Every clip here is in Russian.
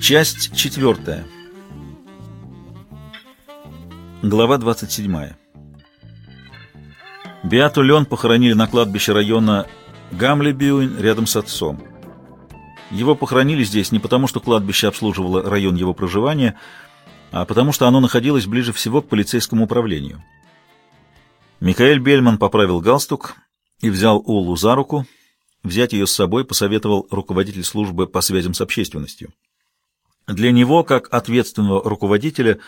Часть четвертая. Глава 27. Беату Лен похоронили на кладбище района Гамлебюин рядом с отцом. Его похоронили здесь не потому, что кладбище обслуживало район его проживания, а потому что оно находилось ближе всего к полицейскому управлению. Микаэль Бельман поправил галстук и взял Улу за руку. Взять ее с собой посоветовал руководитель службы по связям с общественностью. Для него, как ответственного руководителя,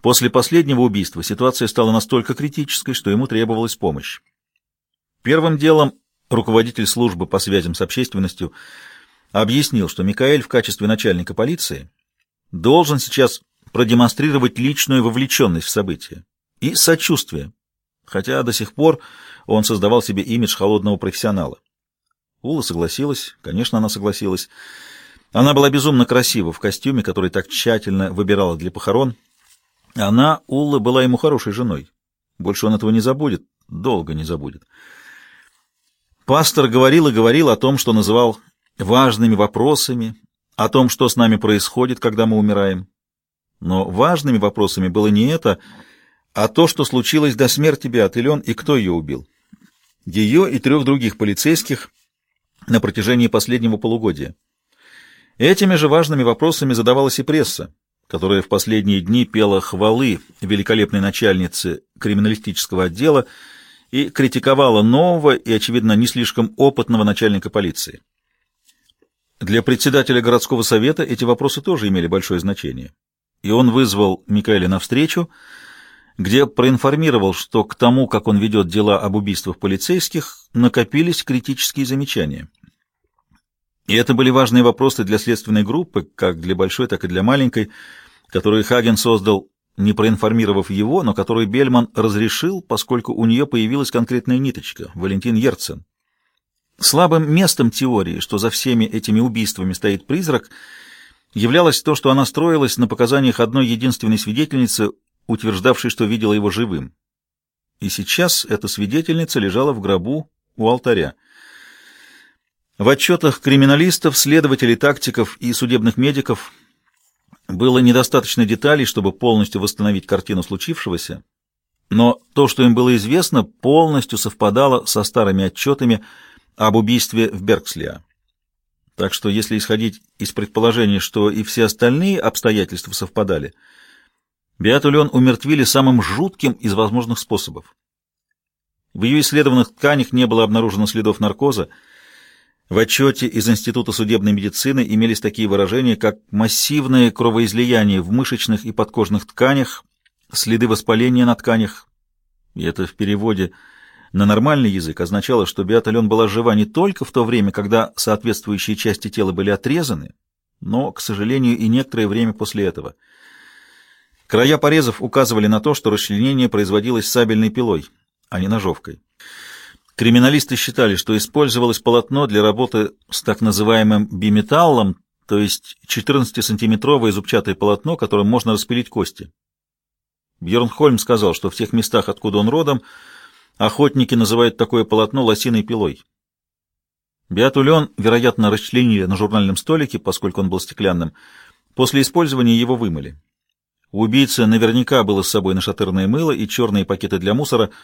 после последнего убийства ситуация стала настолько критической, что ему требовалась помощь. Первым делом руководитель службы по связям с общественностью объяснил, что Микаэль в качестве начальника полиции должен сейчас продемонстрировать личную вовлеченность в события и сочувствие, хотя до сих пор он создавал себе имидж холодного профессионала. Ула согласилась, конечно, она согласилась. Она была безумно красива в костюме, который так тщательно выбирала для похорон. Она, Улла, была ему хорошей женой. Больше он этого не забудет, долго не забудет. Пастор говорил и говорил о том, что называл важными вопросами, о том, что с нами происходит, когда мы умираем. Но важными вопросами было не это, а то, что случилось до смерти Беатылен и кто ее убил. Ее и трех других полицейских на протяжении последнего полугодия. Этими же важными вопросами задавалась и пресса, которая в последние дни пела хвалы великолепной начальнице криминалистического отдела и критиковала нового и, очевидно, не слишком опытного начальника полиции. Для председателя городского совета эти вопросы тоже имели большое значение, и он вызвал Микаэля на встречу, где проинформировал, что к тому, как он ведет дела об убийствах полицейских, накопились критические замечания. И это были важные вопросы для следственной группы, как для большой, так и для маленькой, которую Хаген создал, не проинформировав его, но которую Бельман разрешил, поскольку у нее появилась конкретная ниточка — Валентин Ерцен. Слабым местом теории, что за всеми этими убийствами стоит призрак, являлось то, что она строилась на показаниях одной единственной свидетельницы, утверждавшей, что видела его живым. И сейчас эта свидетельница лежала в гробу у алтаря. В отчетах криминалистов, следователей, тактиков и судебных медиков было недостаточно деталей, чтобы полностью восстановить картину случившегося, но то, что им было известно, полностью совпадало со старыми отчетами об убийстве в Бергслиа. Так что, если исходить из предположения, что и все остальные обстоятельства совпадали, Беату Лен умертвили самым жутким из возможных способов. В ее исследованных тканях не было обнаружено следов наркоза, в отчете из Института судебной медицины имелись такие выражения, как массивное кровоизлияние в мышечных и подкожных тканях, следы воспаления на тканях. И это в переводе на нормальный язык означало, что Беата Лен была жива не только в то время, когда соответствующие части тела были отрезаны, но, к сожалению, и некоторое время после этого. Края порезов указывали на то, что расчленение производилось сабельной пилой, а не ножовкой. Криминалисты считали, что использовалось полотно для работы с так называемым биметаллом, то есть 14-сантиметровое зубчатое полотно, которым можно распилить кости. Бьерн Хольм сказал, что в тех местах, откуда он родом, охотники называют такое полотно лосиной пилой. Биатулен, вероятно, расчленили на журнальном столике, поскольку он был стеклянным. После использования его вымыли. У убийцы наверняка было с собой нашатырное мыло и черные пакеты для мусора —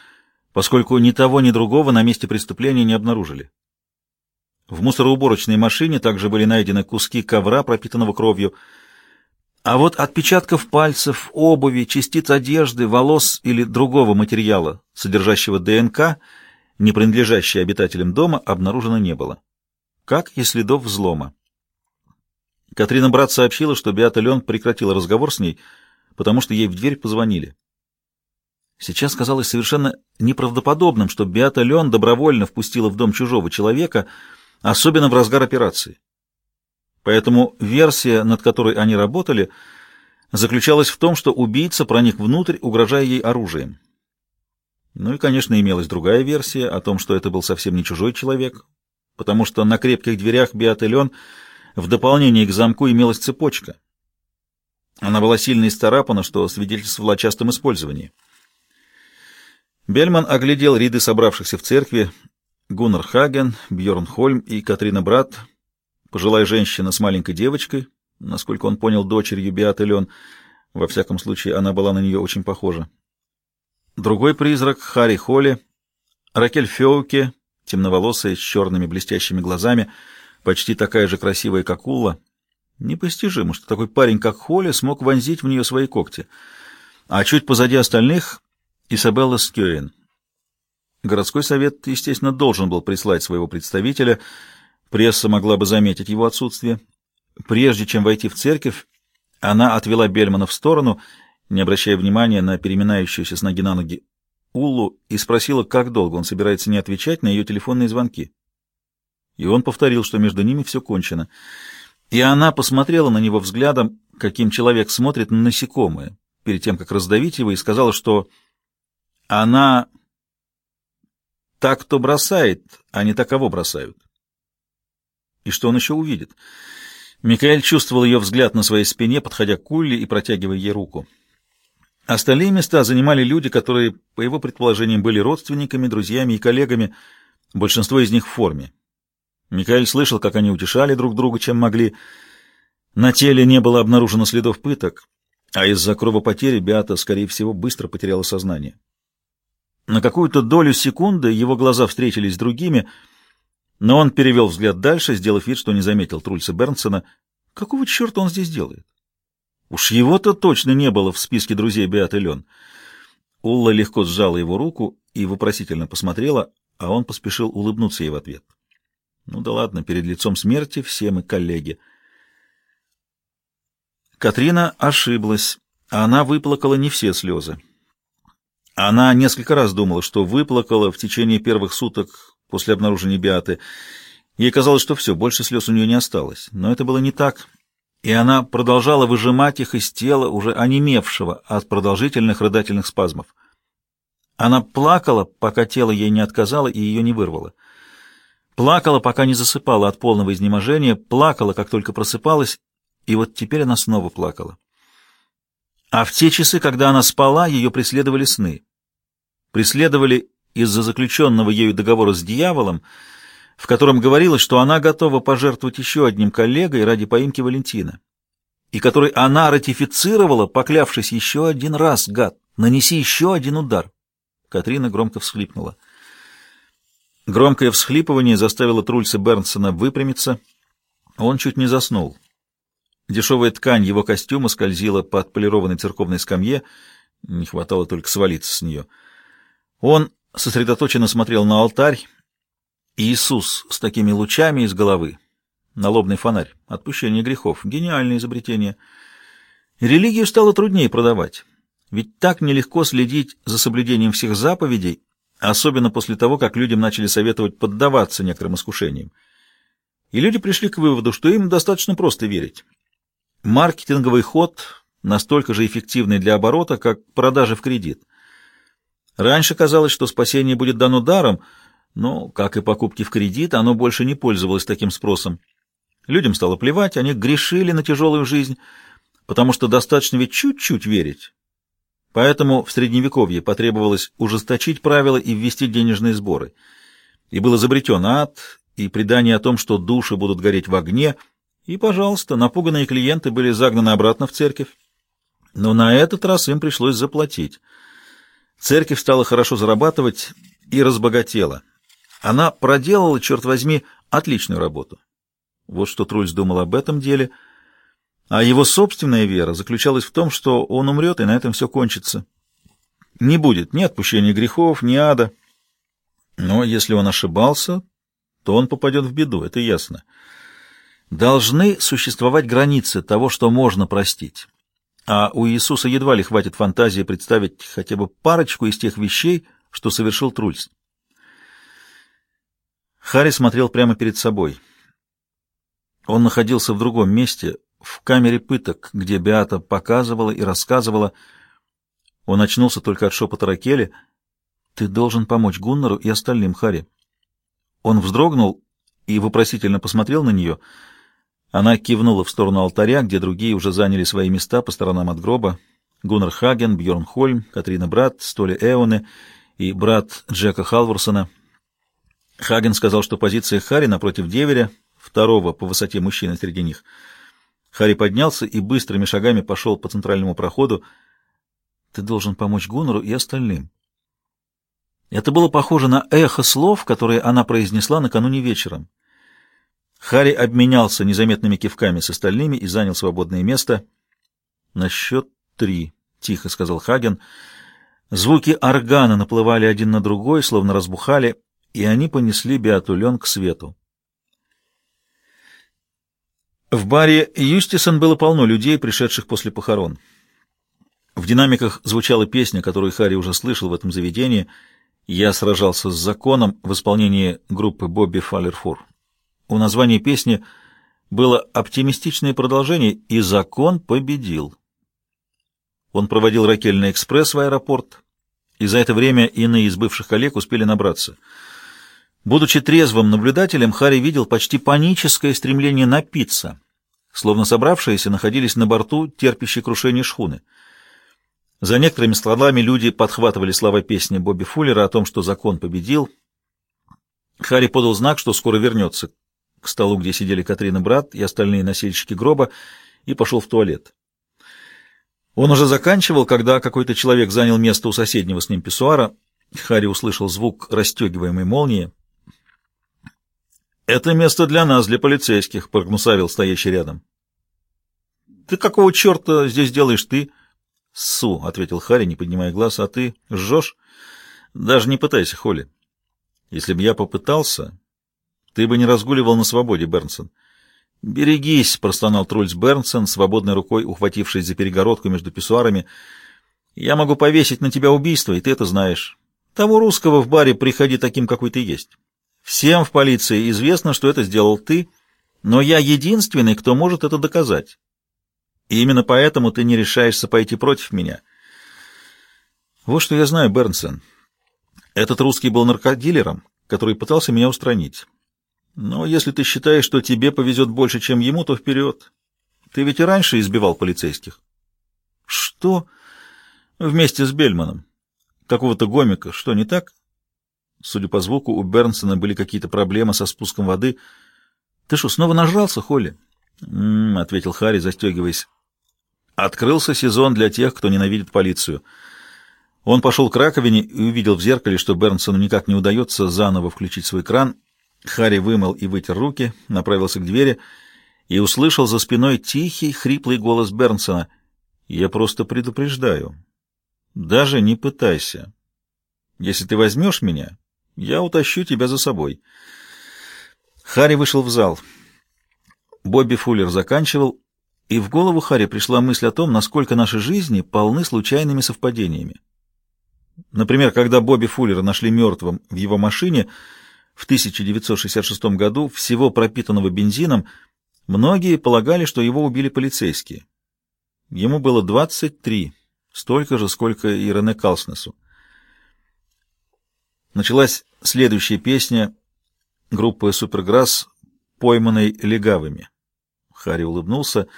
поскольку ни того, ни другого на месте преступления не обнаружили. В мусороуборочной машине также были найдены куски ковра, пропитанного кровью, а вот отпечатков пальцев, обуви, частиц одежды, волос или другого материала, содержащего ДНК, не принадлежащий обитателям дома, обнаружено не было. Как и следов взлома. Катрина Брат сообщила, что Беата Лен прекратила разговор с ней, потому что ей в дверь позвонили. Сейчас казалось совершенно неправдоподобным, что Беата Лен добровольно впустила в дом чужого человека, особенно в разгар операции. Поэтому версия, над которой они работали, заключалась в том, что убийца проник внутрь, угрожая ей оружием. Ну и, конечно, имелась другая версия о том, что это был совсем не чужой человек, потому что на крепких дверях Биателен в дополнение к замку имелась цепочка. Она была сильно исцарапана, что свидетельствовало о частом использовании. Бельман оглядел ряды собравшихся в церкви Гуннар Хаген, Бьорн Хольм и Катрина Брат, пожилая женщина с маленькой девочкой, насколько он понял, дочерью Беаты Лен. Во всяком случае, она была на нее очень похожа. Другой призрак — Харри Холли, Ракель Феуке, темноволосая, с черными блестящими глазами, почти такая же красивая, как Улла. Непостижимо, что такой парень, как Холли, смог вонзить в нее свои когти. А чуть позади остальных — Изабелла Скёен. Городской совет, естественно, должен был прислать своего представителя, пресса могла бы заметить его отсутствие. Прежде чем войти в церковь, она отвела Бельмана в сторону — не обращая внимания на переминающуюся с ноги на ноги Уллу, и спросила, как долго он собирается не отвечать на ее телефонные звонки. И он повторил, что между ними все кончено. И она посмотрела на него взглядом, каким человек смотрит на насекомое, перед тем, как раздавить его, и сказала, что она так, кто бросает, а не таково бросают. И что он еще увидит? Микаэль чувствовал ее взгляд на своей спине, подходя к Улле и протягивая ей руку. Остальные места занимали люди, которые, по его предположениям, были родственниками, друзьями и коллегами, большинство из них в форме. Микаэль слышал, как они утешали друг друга, чем могли. На теле не было обнаружено следов пыток, а из-за кровопотери Беата, скорее всего, быстро потеряла сознание. На какую-то долю секунды его глаза встретились с другими, но он перевел взгляд дальше, сделав вид, что не заметил Трульса Бернсона. Какого черта он здесь делает? Уж его-то точно не было в списке друзей Беаты Лен. Улла легко сжала его руку и вопросительно посмотрела, а он поспешил улыбнуться ей в ответ. Ну да ладно, перед лицом смерти все мы коллеги. Катрина ошиблась. Она выплакала не все слезы. Она несколько раз думала, что выплакала в течение первых суток после обнаружения Биаты. Ей казалось, что все, больше слез у нее не осталось. Но это было не так и она продолжала выжимать их из тела, уже онемевшего от продолжительных рыдательных спазмов. Она плакала, пока тело ей не отказало и ее не вырвало. Плакала, пока не засыпала от полного изнеможения, плакала, как только просыпалась, и вот теперь она снова плакала. А в те часы, когда она спала, ее преследовали сны. Преследовали из-за заключенного ею договора с дьяволом, в котором говорилось, что она готова пожертвовать еще одним коллегой ради поимки Валентина, и который она ратифицировала, поклявшись еще один раз, гад, нанеси еще один удар. Катрина громко всхлипнула. Громкое всхлипывание заставило Трульса Бернсона выпрямиться. Он чуть не заснул. Дешевая ткань его костюма скользила по отполированной церковной скамье, не хватало только свалиться с нее. Он сосредоточенно смотрел на алтарь, Иисус с такими лучами из головы. Налобный фонарь. Отпущение грехов. Гениальное изобретение. Религию стало труднее продавать. Ведь так нелегко следить за соблюдением всех заповедей, особенно после того, как людям начали советовать поддаваться некоторым искушениям. И люди пришли к выводу, что им достаточно просто верить. Маркетинговый ход настолько же эффективный для оборота, как продажи в кредит. Раньше казалось, что спасение будет дано даром – но, как и покупки в кредит, оно больше не пользовалось таким спросом. Людям стало плевать, они грешили на тяжелую жизнь, потому что достаточно ведь чуть-чуть верить. Поэтому в Средневековье потребовалось ужесточить правила и ввести денежные сборы. И был изобретен ад, и предание о том, что души будут гореть в огне, и, пожалуйста, напуганные клиенты были загнаны обратно в церковь. Но на этот раз им пришлось заплатить. Церковь стала хорошо зарабатывать и разбогатела. Она проделала, черт возьми, отличную работу. Вот что Трульс думал об этом деле, а его собственная вера заключалась в том, что он умрет, и на этом все кончится. Не будет ни отпущения грехов, ни ада. Но если он ошибался, то он попадет в беду, это ясно. Должны существовать границы того, что можно простить. А у Иисуса едва ли хватит фантазии представить хотя бы парочку из тех вещей, что совершил Трульс. Харри смотрел прямо перед собой. Он находился в другом месте, в камере пыток, где Беата показывала и рассказывала. Он очнулся только от шепота Ракели. Ты должен помочь Гуннару и остальным, Хари. Он вздрогнул и вопросительно посмотрел на нее. Она кивнула в сторону алтаря, где другие уже заняли свои места по сторонам от гроба. Гуннар Хаген, Бьорн Хольм, Катрина Брат, Столи Эоне и брат Джека Халворсона. Хаген сказал, что позиция Хари напротив деверя, второго по высоте мужчины среди них. Хари поднялся и быстрыми шагами пошел по центральному проходу. «Ты должен помочь Гуннару и остальным». Это было похоже на эхо слов, которые она произнесла накануне вечером. Харри обменялся незаметными кивками с остальными и занял свободное место. «На счет три», — тихо сказал Хаген. Звуки органа наплывали один на другой, словно разбухали, и они понесли Беатулен к свету. В баре Юстисон было полно людей, пришедших после похорон. В динамиках звучала песня, которую Харри уже слышал в этом заведении — я сражался с законом в исполнении группы Бобби Фаллерфур. У названия песни было оптимистичное продолжение, и закон победил. Он проводил Ракельный экспресс в аэропорт, и за это время иные из бывших коллег успели набраться. Будучи трезвым наблюдателем, Харри видел почти паническое стремление напиться, словно собравшиеся находились на борту терпящей крушение шхуны — за некоторыми словами люди подхватывали слова песни Бобби Фуллера о том, что закон победил. Харри подал знак, что скоро вернется к столу, где сидели Катрина брат и остальные носильщики гроба, и пошел в туалет. Он уже заканчивал, когда какой-то человек занял место у соседнего с ним писсуара. Харри услышал звук расстегиваемой молнии. «Это место для нас, для полицейских», — прогнусавил стоящий рядом. «Ты какого черта здесь делаешь ты?» «Су», — ответил Харри, не поднимая глаз, — «а ты жжешь?» «Даже не пытайся, Холли. Если бы я попытался, ты бы не разгуливал на свободе, Бернсон». «Берегись», — простонал Трульс Бернсон, свободной рукой ухватившись за перегородку между писсуарами. «Я могу повесить на тебя убийство, и ты это знаешь. Того русского в баре приходи таким, какой ты есть. Всем в полиции известно, что это сделал ты, но я единственный, кто может это доказать. И именно поэтому ты не решаешься пойти против меня. Вот что я знаю, Бернсон. Этот русский был наркодилером, который пытался меня устранить. Но если ты считаешь, что тебе повезет больше, чем ему, то вперед. Ты ведь и раньше избивал полицейских. Что? Вместе с Бельманом. Какого-то гомика. Что, не так? Судя по звуку, у Бернсона были какие-то проблемы со спуском воды. Ты что, снова нажрался, Холли? «М-м», ответил Харри, застегиваясь. Открылся сезон для тех, кто ненавидит полицию. Он пошел к раковине и увидел в зеркале, что Бернсону никак не удается заново включить свой кран. Харри вымыл и вытер руки, направился к двери и услышал за спиной тихий, хриплый голос Бернсона. «Я просто предупреждаю. Даже не пытайся. Если ты возьмешь меня, я утащу тебя за собой». Харри вышел в зал. Бобби Фуллер заканчивал, и в голову Харри пришла мысль о том, насколько наши жизни полны случайными совпадениями. Например, когда Бобби Фуллера нашли мертвым в его машине в 1966 году, всего пропитанного бензином, многие полагали, что его убили полицейские. Ему было 23, столько же, сколько и Рене Калснесу. Началась следующая песня группы «Суперграсс», пойманной легавыми. Харри улыбнулся.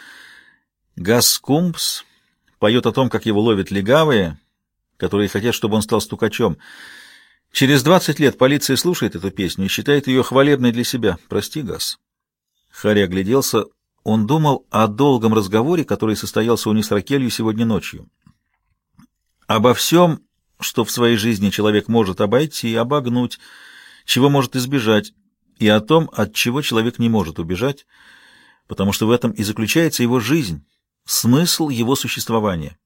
Газ Кумпс поет о том, как его ловят легавые, которые хотят, чтобы он стал стукачом. Через двадцать лет полиция слушает эту песню и считает ее хвалебной для себя. Прости, Газ. Харри огляделся. Он думал о долгом разговоре, который состоялся у них с Ракелью сегодня ночью. Обо всем, что в своей жизни человек может обойти, обогнуть, чего может избежать, и о том, от чего человек не может убежать, потому что в этом и заключается его жизнь, смысл его существования.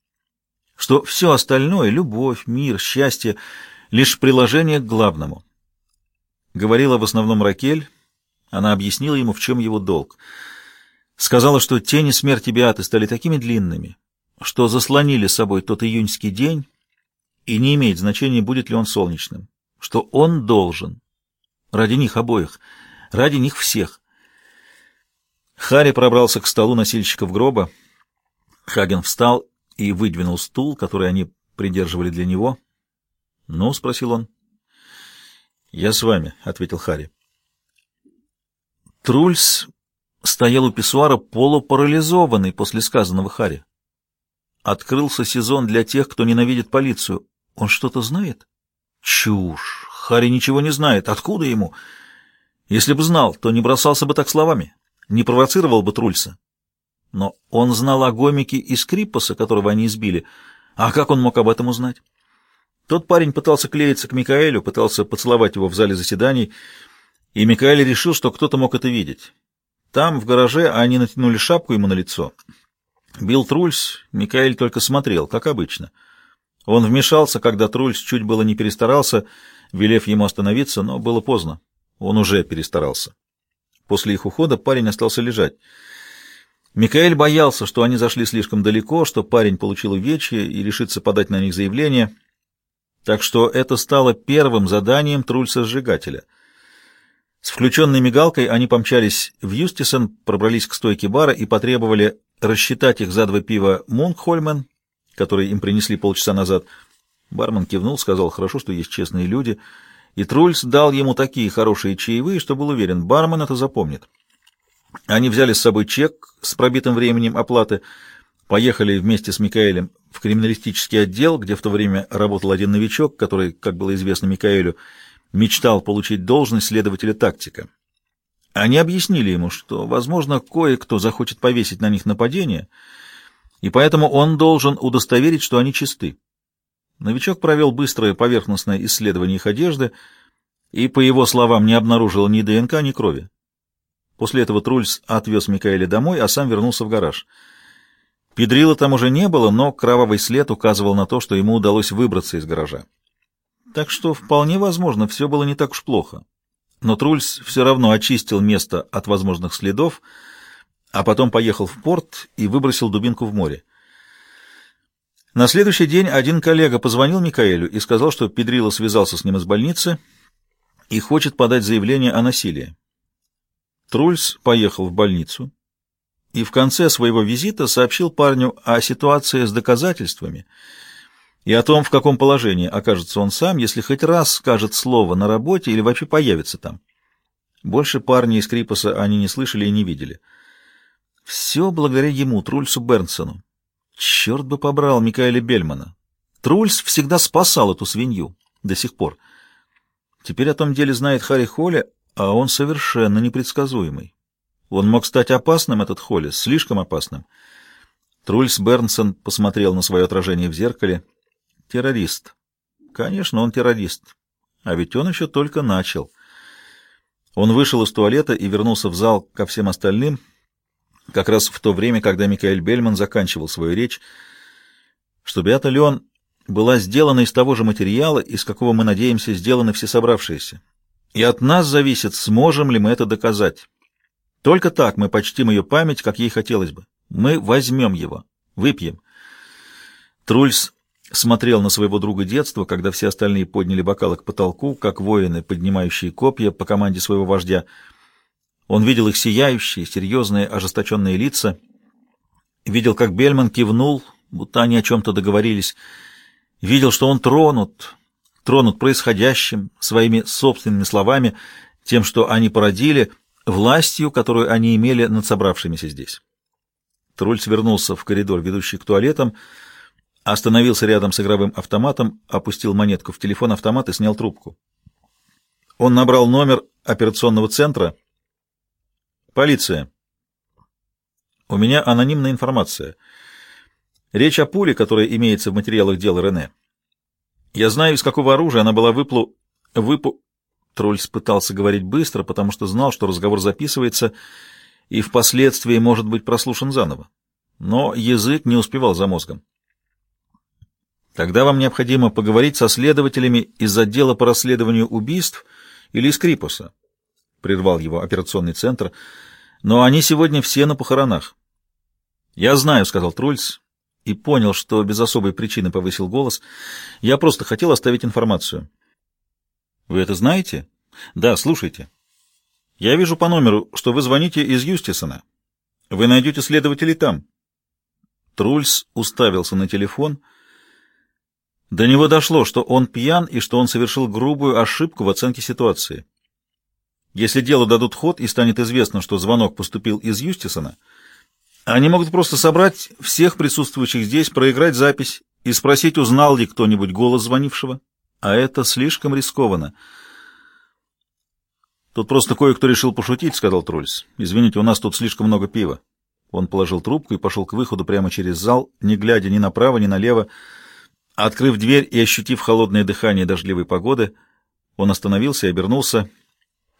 Что все остальное — любовь, мир, счастье — лишь приложение к главному. Говорила в основном Ракель, она объяснила ему, в чем его долг. Сказала, что тени смерти Биаты стали такими длинными, что заслонили собой тот июньский день, и не имеет значения, будет ли он солнечным, что он должен, ради них обоих, ради них всех. Харри пробрался к столу носильщиков гроба, Хаген встал и выдвинул стул, который они придерживали для него. «Ну?» — спросил он. «Я с вами», — ответил Харри. Трульс стоял у писсуара полупарализованный после сказанного Харри. Открылся сезон для тех, кто ненавидит полицию. Он что-то знает? Чушь! Харри ничего не знает. Откуда ему? Если бы знал, то не бросался бы так словами, не провоцировал бы Трульса. Но он знал о гомике и Скриппаса, которого они избили. А как он мог об этом узнать? Тот парень пытался клеиться к Микаэлю, пытался поцеловать его в зале заседаний, и Микаэль решил, что кто-то мог это видеть. Там, в гараже, они натянули шапку ему на лицо. Бил Трульс, Микаэль только смотрел, как обычно. Он вмешался, когда Трульс чуть было не перестарался, велев ему остановиться, но было поздно. Он уже перестарался. После их ухода парень остался лежать. Микаэль боялся, что они зашли слишком далеко, что парень получил увечье и решится подать на них заявление — так что это стало первым заданием Трульса-сжигателя. С включенной мигалкой они помчались в Юстисон, пробрались к стойке бара и потребовали рассчитать их за два пива Мункхольмен, которые им принесли полчаса назад. Бармен кивнул, сказал, хорошо, что есть честные люди, и Трульс дал ему такие хорошие чаевые, что был уверен, бармен это запомнит. Они взяли с собой чек с пробитым временем оплаты, поехали вместе с Микаэлем в криминалистический отдел, где в то время работал один новичок, который, как было известно Микаэлю, мечтал получить должность следователя тактика. Они объяснили ему, что, возможно, кое-кто захочет повесить на них нападение, и поэтому он должен удостоверить, что они чисты. Новичок провел быстрое поверхностное исследование их одежды и, по его словам, не обнаружил ни ДНК, ни крови. После этого Трульс отвез Микаэля домой, а сам вернулся в гараж — Педрила там уже не было, но кровавый след указывал на то, что ему удалось выбраться из гаража. Так что вполне возможно, все было не так уж плохо. Но Трульс все равно очистил место от возможных следов, а потом поехал в порт и выбросил дубинку в море. На следующий день один коллега позвонил Микаэлю и сказал, что Педрила связался с ним из больницы и хочет подать заявление о насилии. Трульс поехал в больницу, и в конце своего визита сообщил парню о ситуации с доказательствами и о том, в каком положении окажется он сам, если хоть раз скажет слово на работе или вообще появится там. Больше парни из Крипоса они не слышали и не видели. Все благодаря ему, Трульсу Бернсону. Черт бы побрал Микаэля Бельмана. Трульс всегда спасал эту свинью до сих пор. Теперь о том деле знает Харри Холли, а он совершенно непредсказуемый. Он мог стать опасным, этот Холли, слишком опасным. Трульс Бернсон посмотрел на свое отражение в зеркале. Террорист. Конечно, он террорист. А ведь он еще только начал. Он вышел из туалета и вернулся в зал ко всем остальным, как раз в то время, когда Микаэль Бельман заканчивал свою речь, что Беата Леон была сделана из того же материала, из какого мы надеемся сделаны все собравшиеся. И от нас зависит, сможем ли мы это доказать. Только так мы почтим ее память, как ей хотелось бы. Мы возьмем его, выпьем. Трульс смотрел на своего друга детства, когда все остальные подняли бокалы к потолку, как воины, поднимающие копья по команде своего вождя. Он видел их сияющие, серьезные, ожесточенные лица, видел, как Бельман кивнул, будто они о чем-то договорились, видел, что он тронут, тронут происходящим, своими собственными словами, тем, что они породили — властью, которую они имели над собравшимися здесь. Трульц вернулся в коридор, ведущий к туалетам, остановился рядом с игровым автоматом, опустил монетку в телефон автомат и снял трубку. Он набрал номер операционного центра. «Полиция. У меня анонимная информация. Речь о пуле, которая имеется в материалах дела Рене. Я знаю, из какого оружия она была выплу... выпу... Трольс пытался говорить быстро, потому что знал, что разговор записывается и впоследствии может быть прослушан заново. Но язык не успевал за мозгом. Тогда вам необходимо поговорить со следователями из отдела по расследованию убийств или из Крипуса, — прервал его операционный центр, — но они сегодня все на похоронах. — Я знаю, — сказал Трульс, и понял, что без особой причины повысил голос. — Я просто хотел оставить информацию. Вы это знаете? Да, слушайте. Я вижу по номеру, что вы звоните из Юстисона. Вы найдете следователей там. Трульс уставился на телефон. До него дошло, что он пьян и что он совершил грубую ошибку в оценке ситуации. Если дело дадут ход и станет известно, что звонок поступил из Юстисона, они могут просто собрать всех присутствующих здесь, проиграть запись и спросить, узнал ли кто-нибудь голос звонившего. А это слишком рискованно. «Тут просто кое-кто решил пошутить», — сказал Трульс. «Извините, у нас тут слишком много пива». Он положил трубку и пошел к выходу прямо через зал, не глядя ни направо, ни налево. Открыв дверь и ощутив холодное дыхание дождливой погоды, он остановился и обернулся.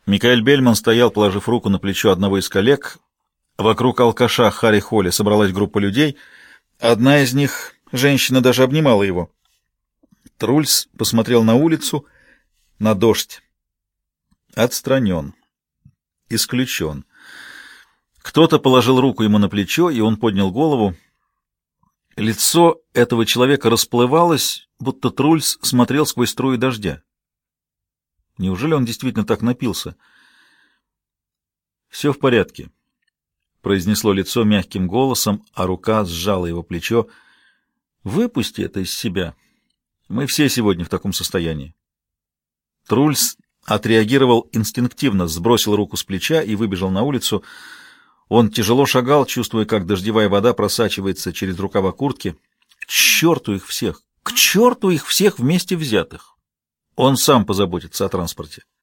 Микаэль Бельман стоял, положив руку на плечо одного из коллег. Вокруг алкаша Харри Холли собралась группа людей. Одна из них, женщина, даже обнимала его. Трульс посмотрел на улицу, на дождь. Отстранен. Исключен. Кто-то положил руку ему на плечо, и он поднял голову. Лицо этого человека расплывалось, будто Трульс смотрел сквозь струю дождя. Неужели он действительно так напился? «Все в порядке», — произнесло лицо мягким голосом, а рука сжала его плечо. «Выпусти это из себя. Мы все сегодня в таком состоянии». Трульс отреагировал инстинктивно, сбросил руку с плеча и выбежал на улицу. Он тяжело шагал, чувствуя, как дождевая вода просачивается через рукава куртки. К черту их всех! К черту их всех вместе взятых! Он сам позаботится о транспорте.